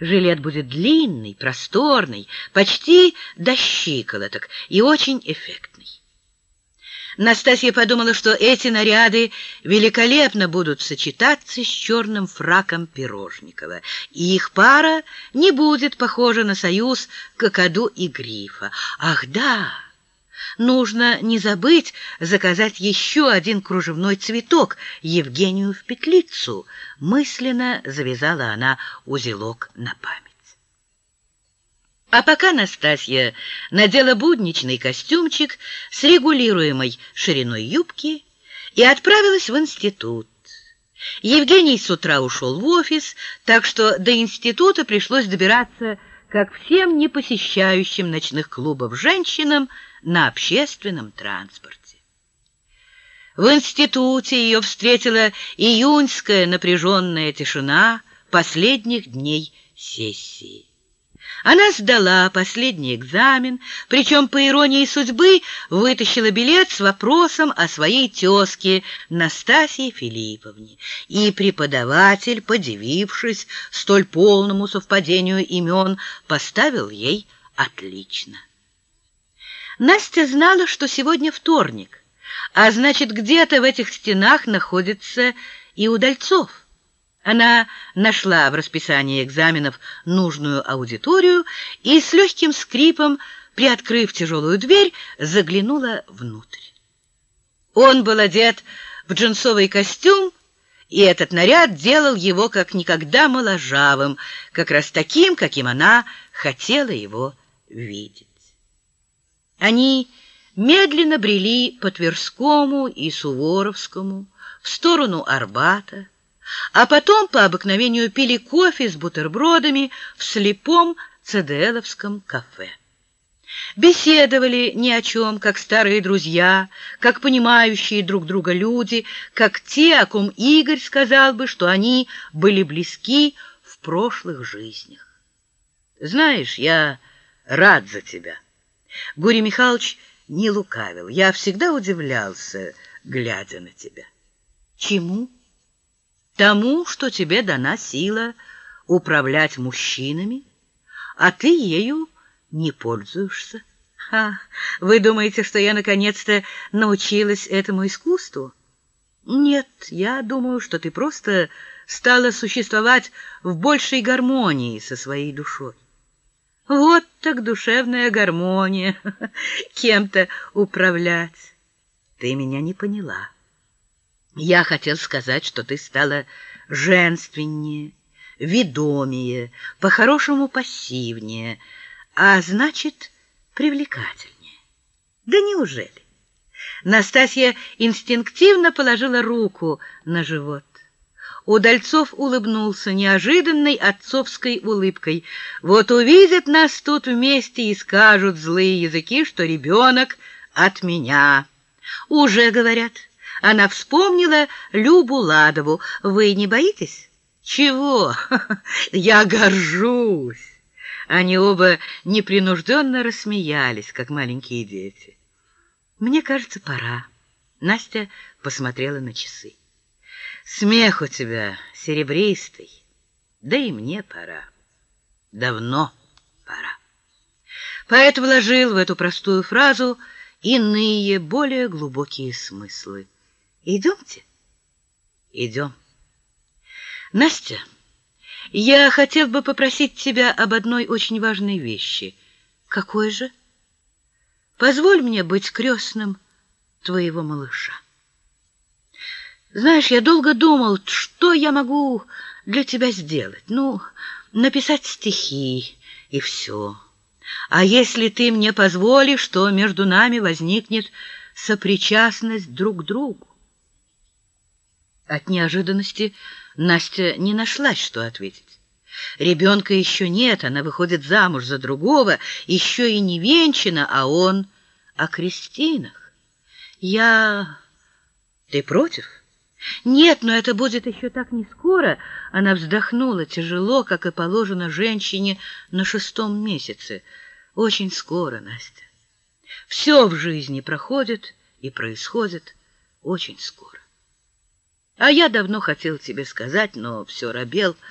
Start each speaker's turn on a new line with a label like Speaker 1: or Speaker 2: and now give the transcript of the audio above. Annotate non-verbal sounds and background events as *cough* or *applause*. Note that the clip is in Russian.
Speaker 1: Жилет будет длинный, просторный, почти до щиколоток и очень эффектный. Настасья подумала, что эти наряды великолепно будут сочетаться с черным фраком Пирожникова, и их пара не будет похожа на союз Кокоду и Грифа. Ах, да! Нужно не забыть заказать еще один кружевной цветок Евгению в петлицу. Мысленно завязала она узелок на память. А пока Настасья надела будничный костюмчик с регулируемой шириной юбки и отправилась в институт. Евгений с утра ушел в офис, так что до института пришлось добираться, как всем не посещающим ночных клубов женщинам, на общественном транспорте. В институте ее встретила июньская напряженная тишина последних дней сессии. Она сдала последний экзамен, причем, по иронии судьбы, вытащила билет с вопросом о своей тезке Настасье Филипповне. И преподаватель, подивившись столь полному совпадению имен, поставил ей отлично. Настя знала, что сегодня вторник, а значит, где-то в этих стенах находится и Удальцов. Она нашла в расписании экзаменов нужную аудиторию и с легким скрипом, приоткрыв тяжелую дверь, заглянула внутрь. Он был одет в джинсовый костюм, и этот наряд делал его как никогда моложавым, как раз таким, каким она хотела его видеть. Они медленно брели по Тверскому и Суворовскому в сторону Арбата, а потом по обыкновению пили кофе с бутербродами в слепом ЦДЛовском кафе. Беседовали ни о чем, как старые друзья, как понимающие друг друга люди, как те, о ком Игорь сказал бы, что они были близки в прошлых жизнях. «Знаешь, я рад за тебя». Гурий Михайлович не лукавил. Я всегда удивлялся, глядя на тебя. Чему? Тому, что тебе дана сила управлять мужчинами, а ты ею не пользуешься. Ха, вы думаете, что я наконец-то научилась этому искусству? Нет, я думаю, что ты просто стала существовать в большей гармонии со своей душой. Вот так душевная гармония, *laughs* кем-то управлять. Ты меня не поняла. Я хотел сказать, что ты стала женственнее, ведомее, по-хорошему пассивнее, а значит, привлекательнее. Да неужели? Настасья инстинктивно положила руку на живот. Удальцов улыбнулся неожиданной отцовской улыбкой. Вот увидят нас тут вместе и скажут злые языки, что ребенок от меня. Уже говорят. Она вспомнила Любу Ладову. «Вы не боитесь?» «Чего? *laughs* Я горжусь!» Они оба непринужденно рассмеялись, как маленькие дети. «Мне кажется, пора». Настя посмотрела на часы. «Смех у тебя серебристый, да и мне пора. Давно пора». Поэт вложил в эту простую фразу иные, более глубокие смыслы. Идемте? Идем. Настя, я хотел бы попросить тебя об одной очень важной вещи. Какой же? Позволь мне быть крестным твоего малыша. Знаешь, я долго думал, что я могу для тебя сделать. Ну, написать стихи и все. А если ты мне позволишь, то между нами возникнет сопричастность друг к другу. От неожиданности Настя не нашлась, что ответить. Ребенка еще нет, она выходит замуж за другого, еще и не венчана, а он о крестинах. Я... Ты против? Нет, но это будет еще так не скоро. Она вздохнула тяжело, как и положено женщине на шестом месяце. Очень скоро, Настя. Все в жизни проходит и происходит очень скоро. А я давно хотел тебе сказать, но все робел —